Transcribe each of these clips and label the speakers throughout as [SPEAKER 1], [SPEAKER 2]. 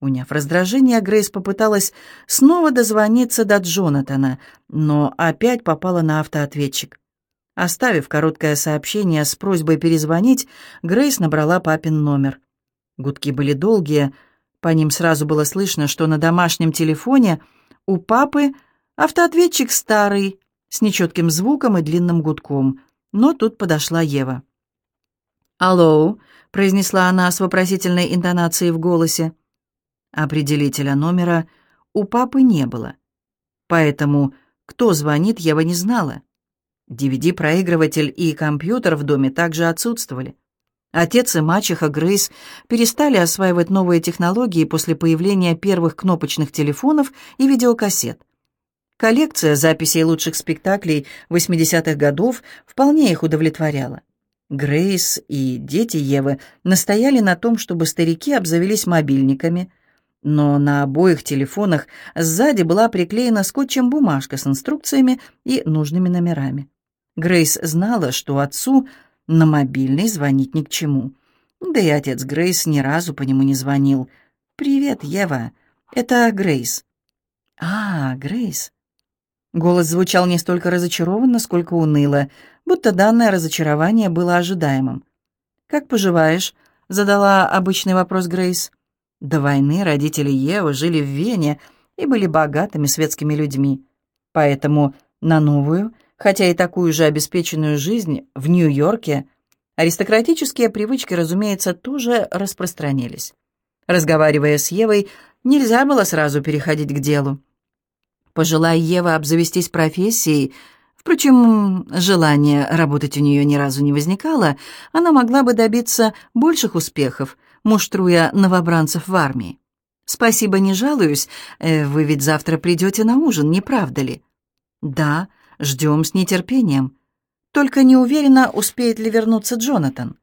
[SPEAKER 1] Уняв раздражение, Грейс попыталась снова дозвониться до Джонатана, но опять попала на автоответчик. Оставив короткое сообщение с просьбой перезвонить, Грейс набрала папин номер. Гудки были долгие, по ним сразу было слышно, что на домашнем телефоне у папы автоответчик старый, с нечетким звуком и длинным гудком, но тут подошла Ева. «Алло», — произнесла она с вопросительной интонацией в голосе. Определителя номера у папы не было. Поэтому кто звонит, Ева не знала. DVD-проигрыватель и компьютер в доме также отсутствовали. Отец и мачеха Грейс перестали осваивать новые технологии после появления первых кнопочных телефонов и видеокассет. Коллекция записей лучших спектаклей 80-х годов вполне их удовлетворяла. Грейс и дети Евы настояли на том, чтобы старики обзавелись мобильниками, но на обоих телефонах сзади была приклеена скотчем бумажка с инструкциями и нужными номерами. Грейс знала, что отцу на мобильный звонить ни к чему. Да и отец Грейс ни разу по нему не звонил. «Привет, Ева. Это Грейс». «А, Грейс». Голос звучал не столько разочарованно, сколько уныло, будто данное разочарование было ожидаемым. «Как поживаешь?» — задала обычный вопрос Грейс. До войны родители Евы жили в Вене и были богатыми светскими людьми. Поэтому на новую, хотя и такую же обеспеченную жизнь в Нью-Йорке, аристократические привычки, разумеется, тоже распространились. Разговаривая с Евой, нельзя было сразу переходить к делу. Пожелая Ева обзавестись профессией, впрочем, желание работать у нее ни разу не возникало, она могла бы добиться больших успехов – муштруя новобранцев в армии. «Спасибо, не жалуюсь. Э, вы ведь завтра придете на ужин, не правда ли?» «Да, ждем с нетерпением. Только не уверена, успеет ли вернуться Джонатан».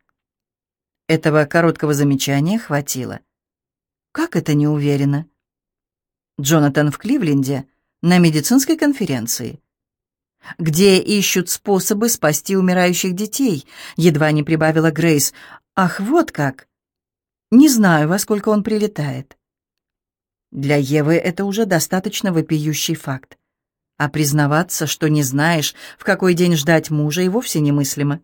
[SPEAKER 1] Этого короткого замечания хватило. «Как это не уверена?» Джонатан в Кливленде на медицинской конференции где ищут способы спасти умирающих детей», — едва не прибавила Грейс. «Ах, вот как!» Не знаю, во сколько он прилетает. Для Евы это уже достаточно вопиющий факт. А признаваться, что не знаешь, в какой день ждать мужа, и вовсе немыслимо.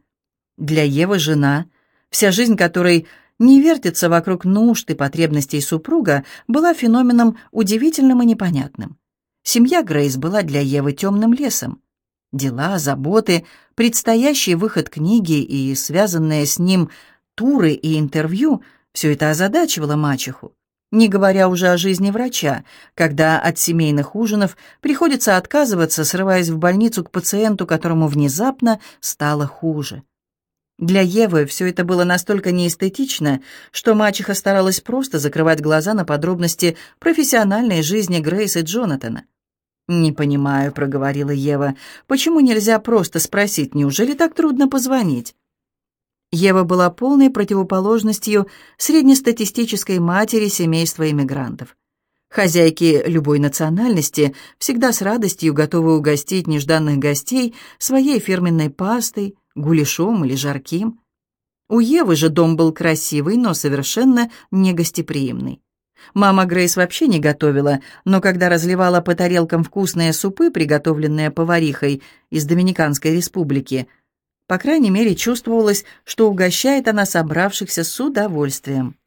[SPEAKER 1] Для Евы жена, вся жизнь которой не вертится вокруг нужд и потребностей супруга, была феноменом удивительным и непонятным. Семья Грейс была для Евы темным лесом. Дела, заботы, предстоящий выход книги и связанные с ним туры и интервью – все это озадачивало мачеху, не говоря уже о жизни врача, когда от семейных ужинов приходится отказываться, срываясь в больницу к пациенту, которому внезапно стало хуже. Для Евы все это было настолько неэстетично, что мачеха старалась просто закрывать глаза на подробности профессиональной жизни Грейс и Джонатана. «Не понимаю», — проговорила Ева, — «почему нельзя просто спросить, неужели так трудно позвонить?» Ева была полной противоположностью среднестатистической матери семейства иммигрантов. Хозяйки любой национальности всегда с радостью готовы угостить нежданных гостей своей фирменной пастой, гуляшом или жарким. У Евы же дом был красивый, но совершенно негостеприимный. Мама Грейс вообще не готовила, но когда разливала по тарелкам вкусные супы, приготовленные поварихой из Доминиканской республики – по крайней мере, чувствовалось, что угощает она собравшихся с удовольствием.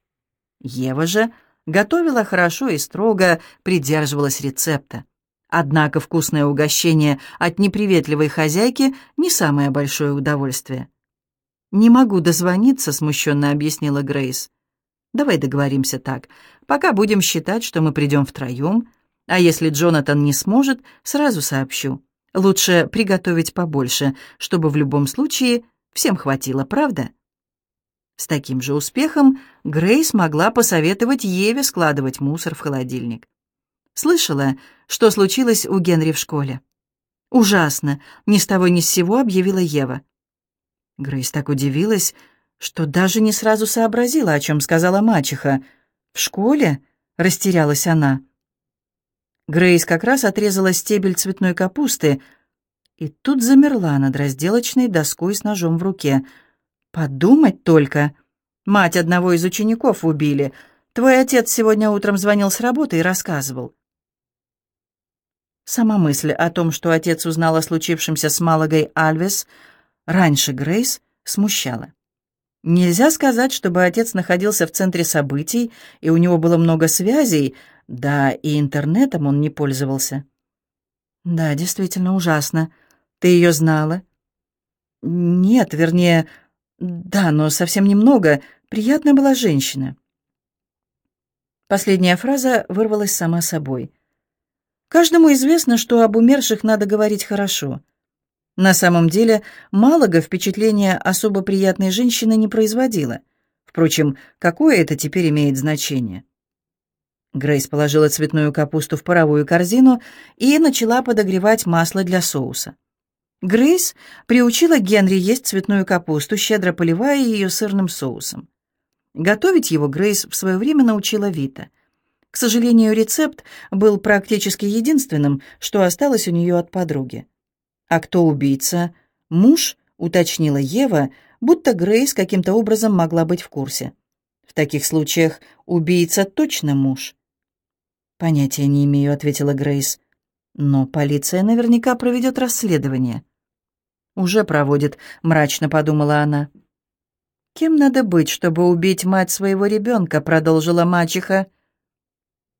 [SPEAKER 1] Ева же готовила хорошо и строго придерживалась рецепта. Однако вкусное угощение от неприветливой хозяйки не самое большое удовольствие. «Не могу дозвониться», — смущенно объяснила Грейс. «Давай договоримся так. Пока будем считать, что мы придем втроем, а если Джонатан не сможет, сразу сообщу. Лучше приготовить побольше, чтобы в любом случае всем хватило, правда? С таким же успехом Грейс могла посоветовать Еве складывать мусор в холодильник. Слышала, что случилось у Генри в школе? «Ужасно!» — ни с того ни с сего объявила Ева. Грейс так удивилась, что даже не сразу сообразила, о чем сказала мачеха. «В школе?» — растерялась она. Грейс как раз отрезала стебель цветной капусты и тут замерла над разделочной доской с ножом в руке. Подумать только. Мать одного из учеников убили. Твой отец сегодня утром звонил с работы и рассказывал. Сама мысль о том, что отец узнал о случившемся с Малагой Альвес раньше Грейс, смущала. Нельзя сказать, чтобы отец находился в центре событий, и у него было много связей, да и интернетом он не пользовался. Да, действительно ужасно. Ты ее знала? Нет, вернее, да, но совсем немного. Приятная была женщина. Последняя фраза вырвалась сама собой. Каждому известно, что об умерших надо говорить хорошо — на самом деле, Малага впечатления особо приятной женщины не производила. Впрочем, какое это теперь имеет значение? Грейс положила цветную капусту в паровую корзину и начала подогревать масло для соуса. Грейс приучила Генри есть цветную капусту, щедро поливая ее сырным соусом. Готовить его Грейс в свое время научила Вита. К сожалению, рецепт был практически единственным, что осталось у нее от подруги. «А кто убийца?» «Муж», — уточнила Ева, будто Грейс каким-то образом могла быть в курсе. «В таких случаях убийца точно муж». «Понятия не имею», — ответила Грейс. «Но полиция наверняка проведет расследование». «Уже проводит», — мрачно подумала она. «Кем надо быть, чтобы убить мать своего ребенка?» — продолжила мачеха.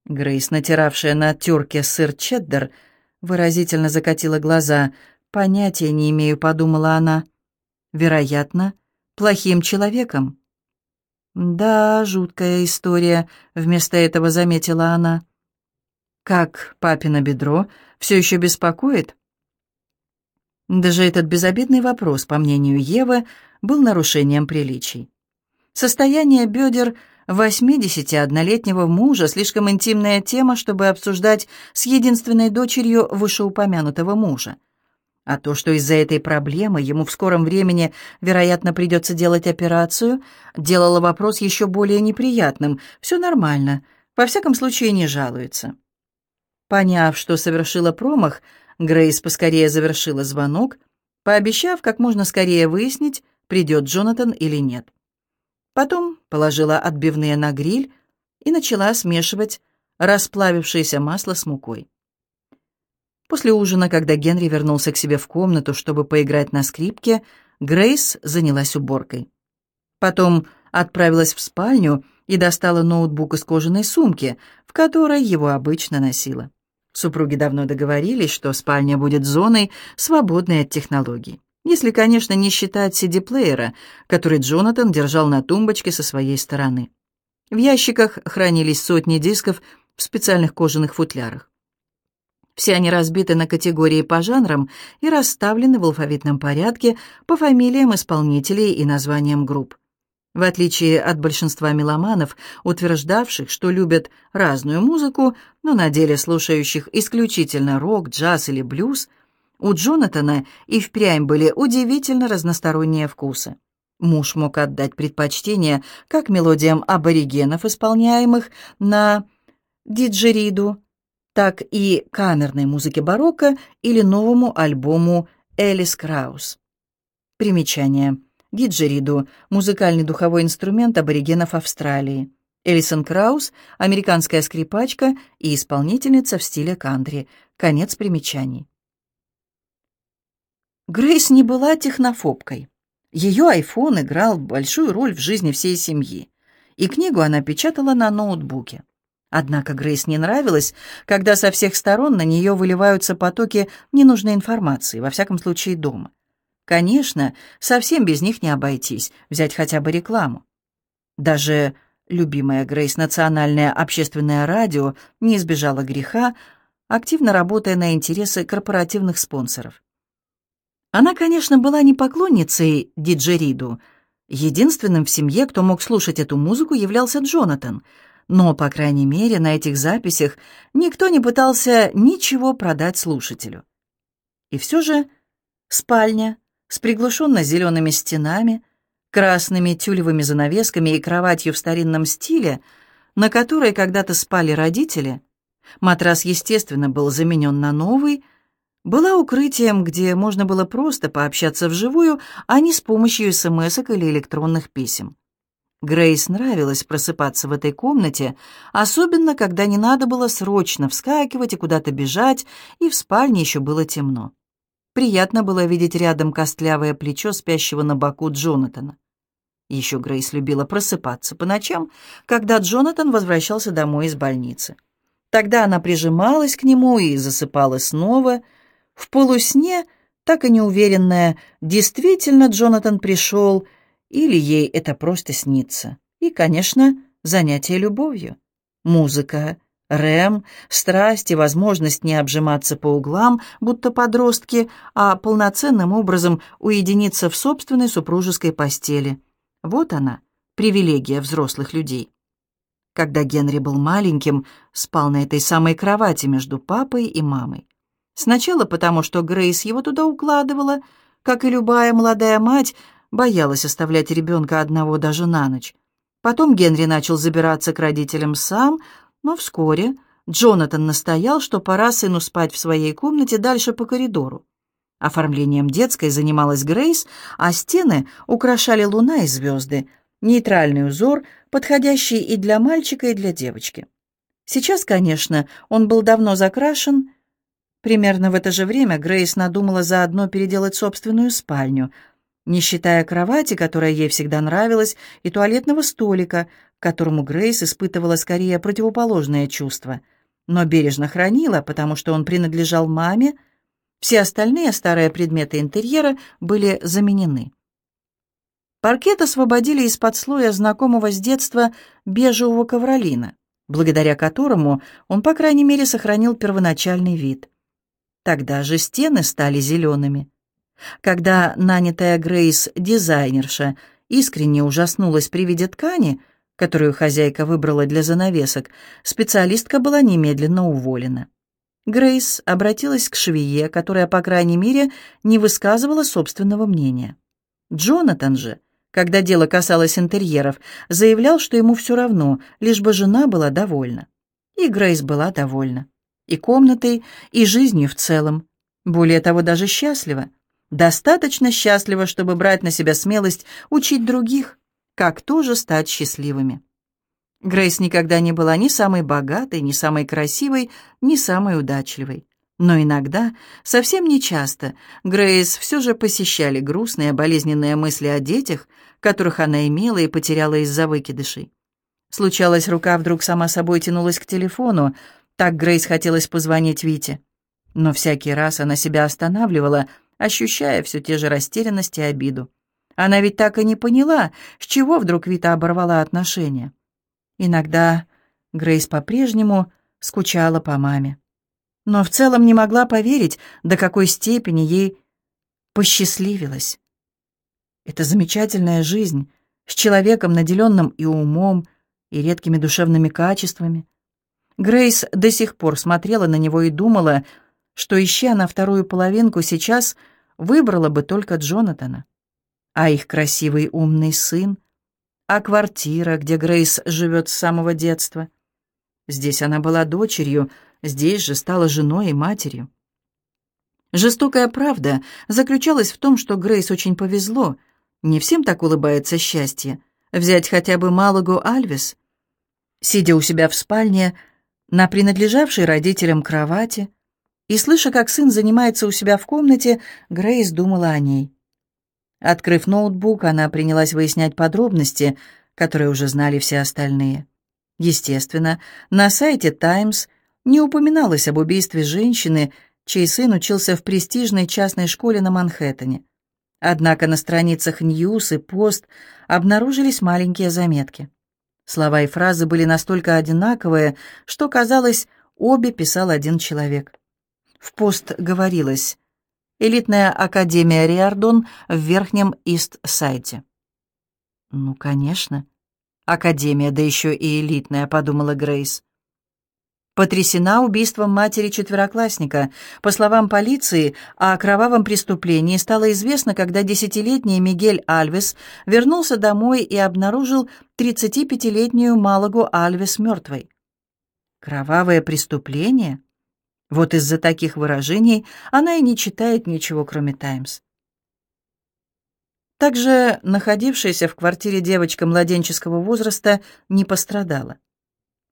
[SPEAKER 1] Грейс, натиравшая на терке сыр чеддер, выразительно закатила глаза — «Понятия не имею», — подумала она. «Вероятно, плохим человеком». «Да, жуткая история», — вместо этого заметила она. «Как папино бедро все еще беспокоит?» Даже этот безобидный вопрос, по мнению Евы, был нарушением приличий. Состояние бедер 81-летнего мужа слишком интимная тема, чтобы обсуждать с единственной дочерью вышеупомянутого мужа. А то, что из-за этой проблемы ему в скором времени, вероятно, придется делать операцию, делало вопрос еще более неприятным. Все нормально, во всяком случае не жалуется. Поняв, что совершила промах, Грейс поскорее завершила звонок, пообещав как можно скорее выяснить, придет Джонатан или нет. Потом положила отбивные на гриль и начала смешивать расплавившееся масло с мукой. После ужина, когда Генри вернулся к себе в комнату, чтобы поиграть на скрипке, Грейс занялась уборкой. Потом отправилась в спальню и достала ноутбук из кожаной сумки, в которой его обычно носила. Супруги давно договорились, что спальня будет зоной, свободной от технологий. Если, конечно, не считать CD-плеера, который Джонатан держал на тумбочке со своей стороны. В ящиках хранились сотни дисков в специальных кожаных футлярах. Все они разбиты на категории по жанрам и расставлены в алфавитном порядке по фамилиям исполнителей и названиям групп. В отличие от большинства меломанов, утверждавших, что любят разную музыку, но на деле слушающих исключительно рок, джаз или блюз, у Джонатана и впрямь были удивительно разносторонние вкусы. Муж мог отдать предпочтение как мелодиям аборигенов, исполняемых на диджериду, так и камерной музыке барокко или новому альбому Элис Краус. Примечание. Диджериду – музыкальный духовой инструмент аборигенов Австралии. Элисон Краус – американская скрипачка и исполнительница в стиле кантри. Конец примечаний. Грейс не была технофобкой. Ее айфон играл большую роль в жизни всей семьи, и книгу она печатала на ноутбуке. Однако Грейс не нравилось, когда со всех сторон на нее выливаются потоки ненужной информации, во всяком случае дома. Конечно, совсем без них не обойтись, взять хотя бы рекламу. Даже любимая Грейс национальное общественное радио не избежала греха, активно работая на интересы корпоративных спонсоров. Она, конечно, была не поклонницей диджериду. Единственным в семье, кто мог слушать эту музыку, являлся Джонатан — но, по крайней мере, на этих записях никто не пытался ничего продать слушателю. И все же спальня с приглушенно-зелеными стенами, красными тюлевыми занавесками и кроватью в старинном стиле, на которой когда-то спали родители, матрас, естественно, был заменен на новый, была укрытием, где можно было просто пообщаться вживую, а не с помощью смс или электронных писем. Грейс нравилось просыпаться в этой комнате, особенно когда не надо было срочно вскакивать и куда-то бежать, и в спальне еще было темно. Приятно было видеть рядом костлявое плечо спящего на боку Джонатана. Еще Грейс любила просыпаться по ночам, когда Джонатан возвращался домой из больницы. Тогда она прижималась к нему и засыпала снова. В полусне, так и неуверенная, действительно Джонатан пришел, или ей это просто снится. И, конечно, занятие любовью. Музыка, Рэм, страсть и возможность не обжиматься по углам, будто подростки, а полноценным образом уединиться в собственной супружеской постели. Вот она, привилегия взрослых людей. Когда Генри был маленьким, спал на этой самой кровати между папой и мамой. Сначала потому, что Грейс его туда укладывала, как и любая молодая мать, боялась оставлять ребенка одного даже на ночь. Потом Генри начал забираться к родителям сам, но вскоре Джонатан настоял, что пора сыну спать в своей комнате дальше по коридору. Оформлением детской занималась Грейс, а стены украшали луна и звезды, нейтральный узор, подходящий и для мальчика, и для девочки. Сейчас, конечно, он был давно закрашен. Примерно в это же время Грейс надумала заодно переделать собственную спальню, не считая кровати, которая ей всегда нравилась, и туалетного столика, которому Грейс испытывала скорее противоположное чувство, но бережно хранила, потому что он принадлежал маме, все остальные старые предметы интерьера были заменены. Паркет освободили из-под слоя знакомого с детства бежевого ковролина, благодаря которому он, по крайней мере, сохранил первоначальный вид. Тогда же стены стали зелеными. Когда нанятая Грейс дизайнерша искренне ужаснулась при виде ткани, которую хозяйка выбрала для занавесок, специалистка была немедленно уволена. Грейс обратилась к швее, которая, по крайней мере, не высказывала собственного мнения. Джонатан же, когда дело касалось интерьеров, заявлял, что ему все равно, лишь бы жена была довольна. И Грейс была довольна. И комнатой, и жизнью в целом. Более того, даже счастлива. Достаточно счастлива, чтобы брать на себя смелость учить других, как тоже стать счастливыми. Грейс никогда не была ни самой богатой, ни самой красивой, ни самой удачливой. Но иногда, совсем не часто, Грейс все же посещали грустные, болезненные мысли о детях, которых она имела и потеряла из-за выкидышей. Случалось, рука вдруг сама собой тянулась к телефону, так Грейс хотелось позвонить Вите. Но всякий раз она себя останавливала, ощущая все те же растерянность и обиду. Она ведь так и не поняла, с чего вдруг Вита оборвала отношения. Иногда Грейс по-прежнему скучала по маме. Но в целом не могла поверить, до какой степени ей посчастливилось. Это замечательная жизнь с человеком, наделенным и умом, и редкими душевными качествами. Грейс до сих пор смотрела на него и думала, что, ища на вторую половинку, сейчас выбрала бы только Джонатана. А их красивый умный сын, а квартира, где Грейс живет с самого детства. Здесь она была дочерью, здесь же стала женой и матерью. Жестокая правда заключалась в том, что Грейс очень повезло. Не всем так улыбается счастье. Взять хотя бы Малагу Альвис. Сидя у себя в спальне, на принадлежавшей родителям кровати, и слыша, как сын занимается у себя в комнате, Грейс думала о ней. Открыв ноутбук, она принялась выяснять подробности, которые уже знали все остальные. Естественно, на сайте «Таймс» не упоминалось об убийстве женщины, чей сын учился в престижной частной школе на Манхэттене. Однако на страницах «Ньюс» и «Пост» обнаружились маленькие заметки. Слова и фразы были настолько одинаковые, что, казалось, обе писал один человек. В «Пост» говорилось элитная академия Риардон в Верхнем Ист-Сайде. «Ну, конечно. Академия, да еще и элитная», — подумала Грейс. Потрясена убийством матери четвероклассника. По словам полиции, о кровавом преступлении стало известно, когда десятилетний Мигель Альвес вернулся домой и обнаружил 35-летнюю Малагу Альвес мертвой. Кровавое преступление? Вот из-за таких выражений она и не читает ничего, кроме «Таймс». Также находившаяся в квартире девочка младенческого возраста не пострадала.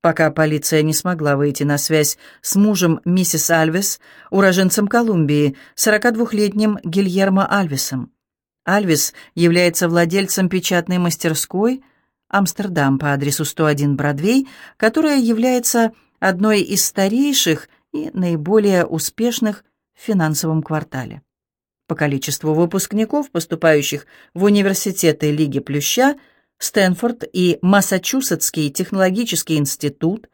[SPEAKER 1] Пока полиция не смогла выйти на связь с мужем миссис Альвес, уроженцем Колумбии, 42-летним Гильермо Альвесом. Альвес является владельцем печатной мастерской «Амстердам» по адресу 101 Бродвей, которая является одной из старейших и наиболее успешных в финансовом квартале. По количеству выпускников, поступающих в университеты Лиги Плюща, Стэнфорд и Массачусетский технологический институт,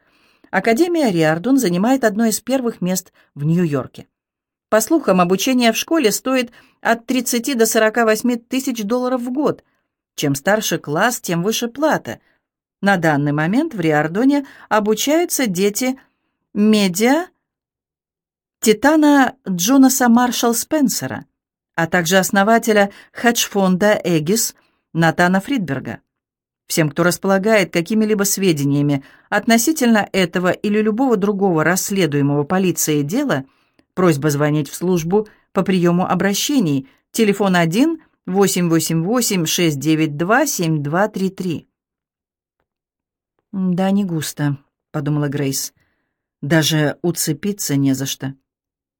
[SPEAKER 1] Академия Риардон занимает одно из первых мест в Нью-Йорке. По слухам, обучение в школе стоит от 30 до 48 тысяч долларов в год. Чем старше класс, тем выше плата. На данный момент в Риардоне обучаются дети медиа Титана Джонаса Маршалл Спенсера, а также основателя хедж-фонда «Эгис» Натана Фридберга. Всем, кто располагает какими-либо сведениями относительно этого или любого другого расследуемого полицией дела, просьба звонить в службу по приему обращений, телефон 1 888 692 7233. «Да, не густо», — подумала Грейс. «Даже уцепиться не за что».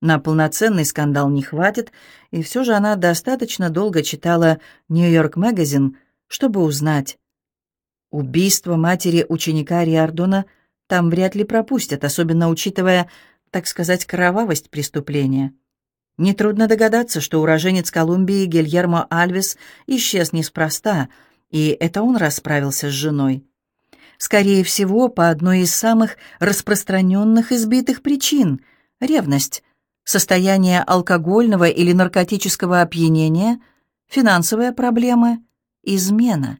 [SPEAKER 1] На полноценный скандал не хватит, и все же она достаточно долго читала «Нью-Йорк Магазин», чтобы узнать. Убийство матери ученика Риардона там вряд ли пропустят, особенно учитывая, так сказать, кровавость преступления. Нетрудно догадаться, что уроженец Колумбии Гильермо Альвес исчез неспроста, и это он расправился с женой. Скорее всего, по одной из самых распространенных избитых причин — ревность, состояние алкогольного или наркотического опьянения, финансовые проблемы, измена.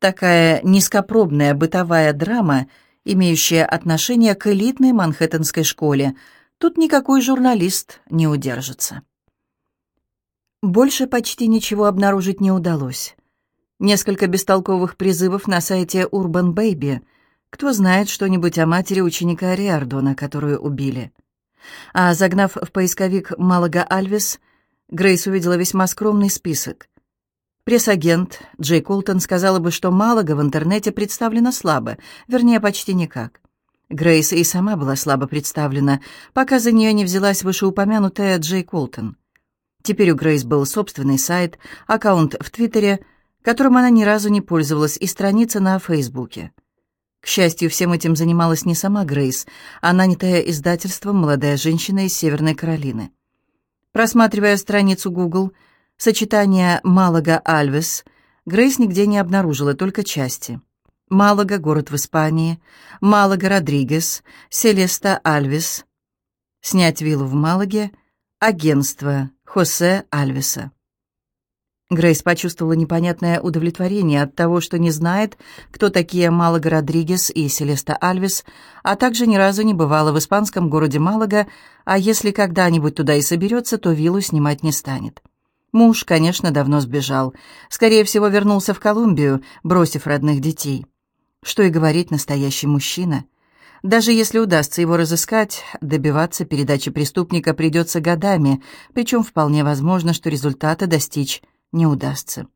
[SPEAKER 1] Такая низкопробная бытовая драма, имеющая отношение к элитной манхэттенской школе. Тут никакой журналист не удержится. Больше почти ничего обнаружить не удалось. Несколько бестолковых призывов на сайте Urban Baby. Кто знает что-нибудь о матери ученика Риардона, которую убили? А загнав в поисковик Малага Альвес, Грейс увидела весьма скромный список. Пресс-агент Джей Колтон сказала бы, что Малага в интернете представлена слабо, вернее, почти никак. Грейс и сама была слабо представлена, пока за нее не взялась вышеупомянутая Джей Колтон. Теперь у Грейс был собственный сайт, аккаунт в Твиттере, которым она ни разу не пользовалась, и страница на Фейсбуке. К счастью, всем этим занималась не сама Грейс, а нанятая издательством молодая женщина из Северной Каролины. Просматривая страницу Google, сочетание Малага-Альвес, Грейс нигде не обнаружила, только части. Малага — город в Испании, Малага-Родригес, Селеста Альвес. Снять виллу в Малаге, агентство Хосе Альвеса. Грейс почувствовала непонятное удовлетворение от того, что не знает, кто такие Малага Родригес и Селеста Альвес, а также ни разу не бывала в испанском городе Малага, а если когда-нибудь туда и соберется, то виллу снимать не станет. Муж, конечно, давно сбежал. Скорее всего, вернулся в Колумбию, бросив родных детей. Что и говорить настоящий мужчина. Даже если удастся его разыскать, добиваться передачи преступника придется годами, причем вполне возможно, что результата достичь не удастся.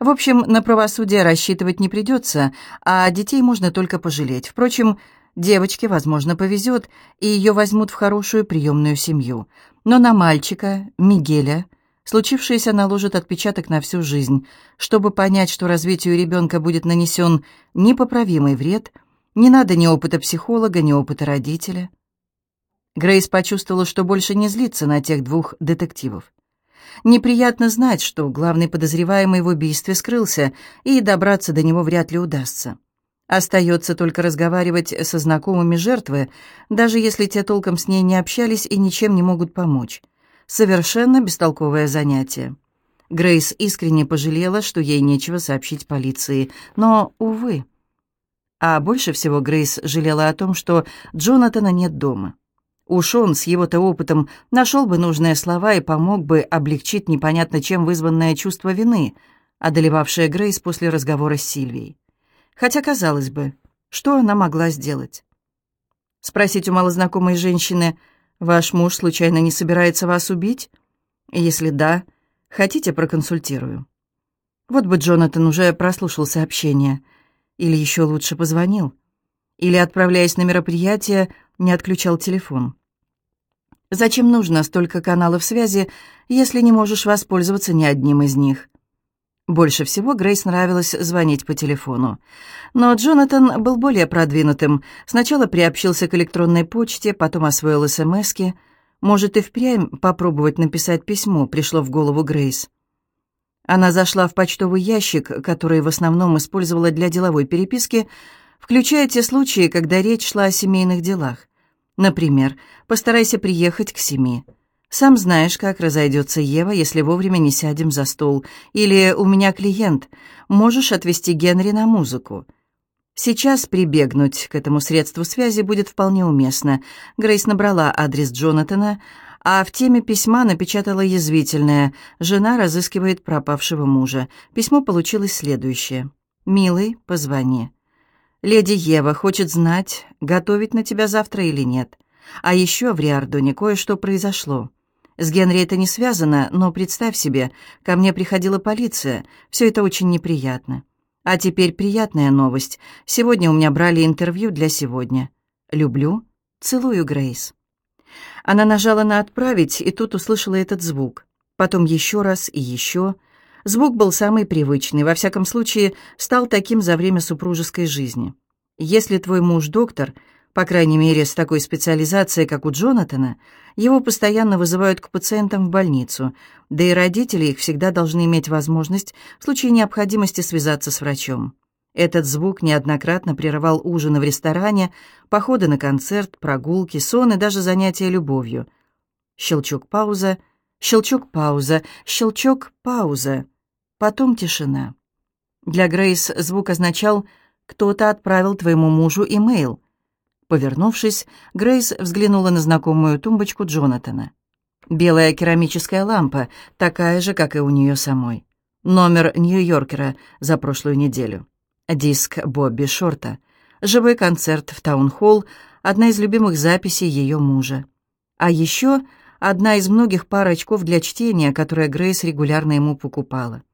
[SPEAKER 1] В общем, на правосудие рассчитывать не придется, а детей можно только пожалеть. Впрочем, девочке, возможно, повезет, и ее возьмут в хорошую приемную семью. Но на мальчика, Мигеля, случившееся наложит отпечаток на всю жизнь. Чтобы понять, что развитию ребенка будет нанесен непоправимый вред, не надо ни опыта психолога, ни опыта родителя. Грейс почувствовала, что больше не злится на тех двух детективов. Неприятно знать, что главный подозреваемый в убийстве скрылся, и добраться до него вряд ли удастся. Остается только разговаривать со знакомыми жертвы, даже если те толком с ней не общались и ничем не могут помочь. Совершенно бестолковое занятие. Грейс искренне пожалела, что ей нечего сообщить полиции, но, увы. А больше всего Грейс жалела о том, что Джонатана нет дома. Уж он с его-то опытом нашел бы нужные слова и помог бы облегчить непонятно чем вызванное чувство вины, одолевавшее Грейс после разговора с Сильвией. Хотя, казалось бы, что она могла сделать? Спросить у малознакомой женщины, «Ваш муж случайно не собирается вас убить?» Если да, хотите, проконсультирую. Вот бы Джонатан уже прослушал сообщение. Или еще лучше позвонил. Или, отправляясь на мероприятие, не отключал телефон. Зачем нужно столько каналов связи, если не можешь воспользоваться ни одним из них? Больше всего Грейс нравилось звонить по телефону. Но Джонатан был более продвинутым. Сначала приобщился к электронной почте, потом освоил СМСки. Может, и впрямь попробовать написать письмо, пришло в голову Грейс. Она зашла в почтовый ящик, который в основном использовала для деловой переписки, включая те случаи, когда речь шла о семейных делах. Например, постарайся приехать к семи. Сам знаешь, как разойдется Ева, если вовремя не сядем за стол. Или «У меня клиент. Можешь отвезти Генри на музыку». Сейчас прибегнуть к этому средству связи будет вполне уместно. Грейс набрала адрес Джонатана, а в теме письма напечатала язвительное «Жена разыскивает пропавшего мужа». Письмо получилось следующее. «Милый, позвони. Леди Ева хочет знать, готовить на тебя завтра или нет. А еще в Риардоне кое-что произошло. С Генри это не связано, но представь себе, ко мне приходила полиция. Все это очень неприятно. А теперь приятная новость. Сегодня у меня брали интервью для сегодня. Люблю. Целую, Грейс. Она нажала на «Отправить», и тут услышала этот звук. Потом еще раз и еще. Звук был самый привычный, во всяком случае, стал таким за время супружеской жизни. Если твой муж доктор, по крайней мере, с такой специализацией, как у Джонатана, его постоянно вызывают к пациентам в больницу, да и родители их всегда должны иметь возможность в случае необходимости связаться с врачом. Этот звук неоднократно прерывал ужины в ресторане, походы на концерт, прогулки, сон и даже занятия любовью. Щелчок, пауза, щелчок, пауза, щелчок, пауза. Потом тишина. Для Грейс звук означал «кто-то отправил твоему мужу имейл», Повернувшись, Грейс взглянула на знакомую тумбочку Джонатана. Белая керамическая лампа, такая же, как и у нее самой. Номер Нью-Йоркера за прошлую неделю. Диск Бобби Шорта. Живой концерт в Таун-Холл, одна из любимых записей ее мужа. А еще одна из многих пар очков для чтения, которые Грейс регулярно ему покупала.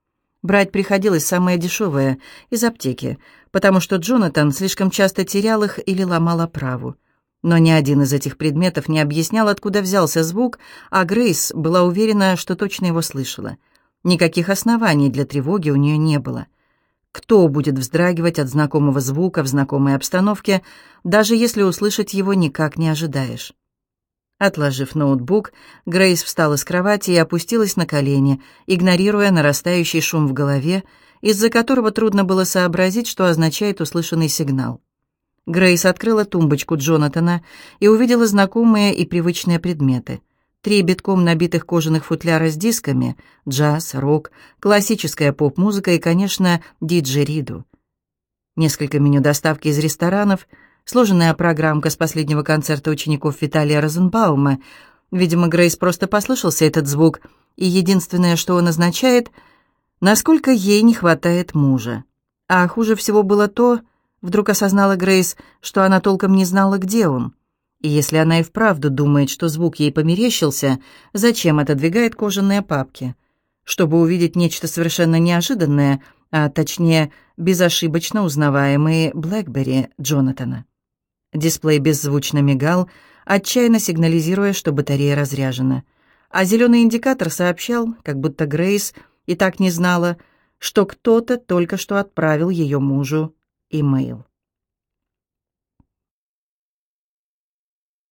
[SPEAKER 1] Брать приходилось самое дешевое из аптеки, потому что Джонатан слишком часто терял их или ломал оправу. Но ни один из этих предметов не объяснял, откуда взялся звук, а Грейс была уверена, что точно его слышала. Никаких оснований для тревоги у нее не было. Кто будет вздрагивать от знакомого звука в знакомой обстановке, даже если услышать его никак не ожидаешь? Отложив ноутбук, Грейс встала с кровати и опустилась на колени, игнорируя нарастающий шум в голове, из-за которого трудно было сообразить, что означает услышанный сигнал. Грейс открыла тумбочку Джонатана и увидела знакомые и привычные предметы. Три битком набитых кожаных футляра с дисками, джаз, рок, классическая поп-музыка и, конечно, диджериду. Несколько меню доставки из ресторанов — сложенная программка с последнего концерта учеников Виталия Розенбаума. Видимо, Грейс просто послышался этот звук, и единственное, что он означает, насколько ей не хватает мужа. А хуже всего было то, вдруг осознала Грейс, что она толком не знала, где он. И если она и вправду думает, что звук ей померещился, зачем отодвигает кожаные папки? Чтобы увидеть нечто совершенно неожиданное, а точнее, безошибочно узнаваемые Блэкбери Джонатана. Дисплей беззвучно мигал, отчаянно сигнализируя, что батарея разряжена. А зеленый индикатор сообщал, как будто Грейс и так не знала, что кто-то только что отправил ее мужу имейл.